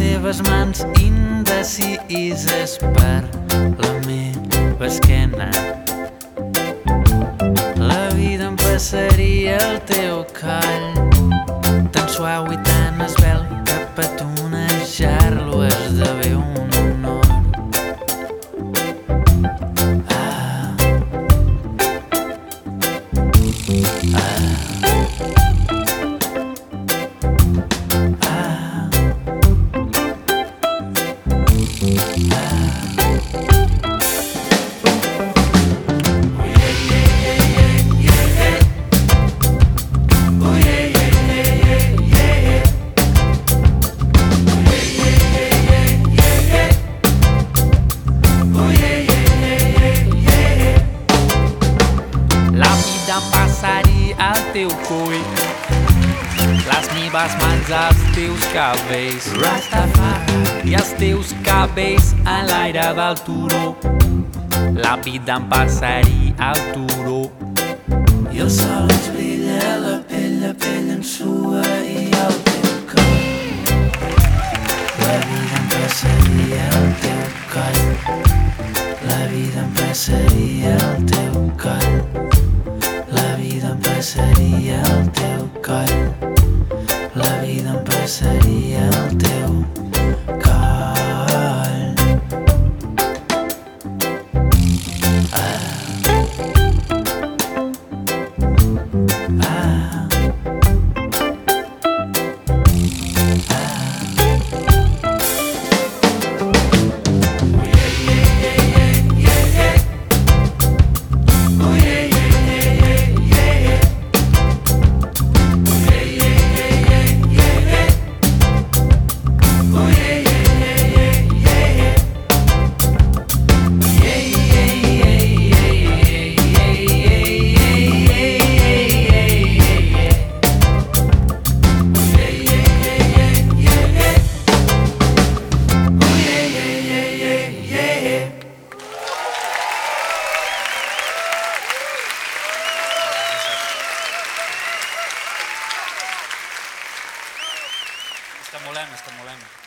teves mans indecises per la meva esquena. La vida em passaria al teu coll, tan suau i tan esbel que petonejar-lo coll les meves mans als teus cabells. Rastafari. I els teus cabells en l'aire del turó. La vida em passaria al turó. I el sol ens brilla a la pell, la pell en sua i el teu coll. La vida em passaria al teu coll. La vida em passaria molema, está molema.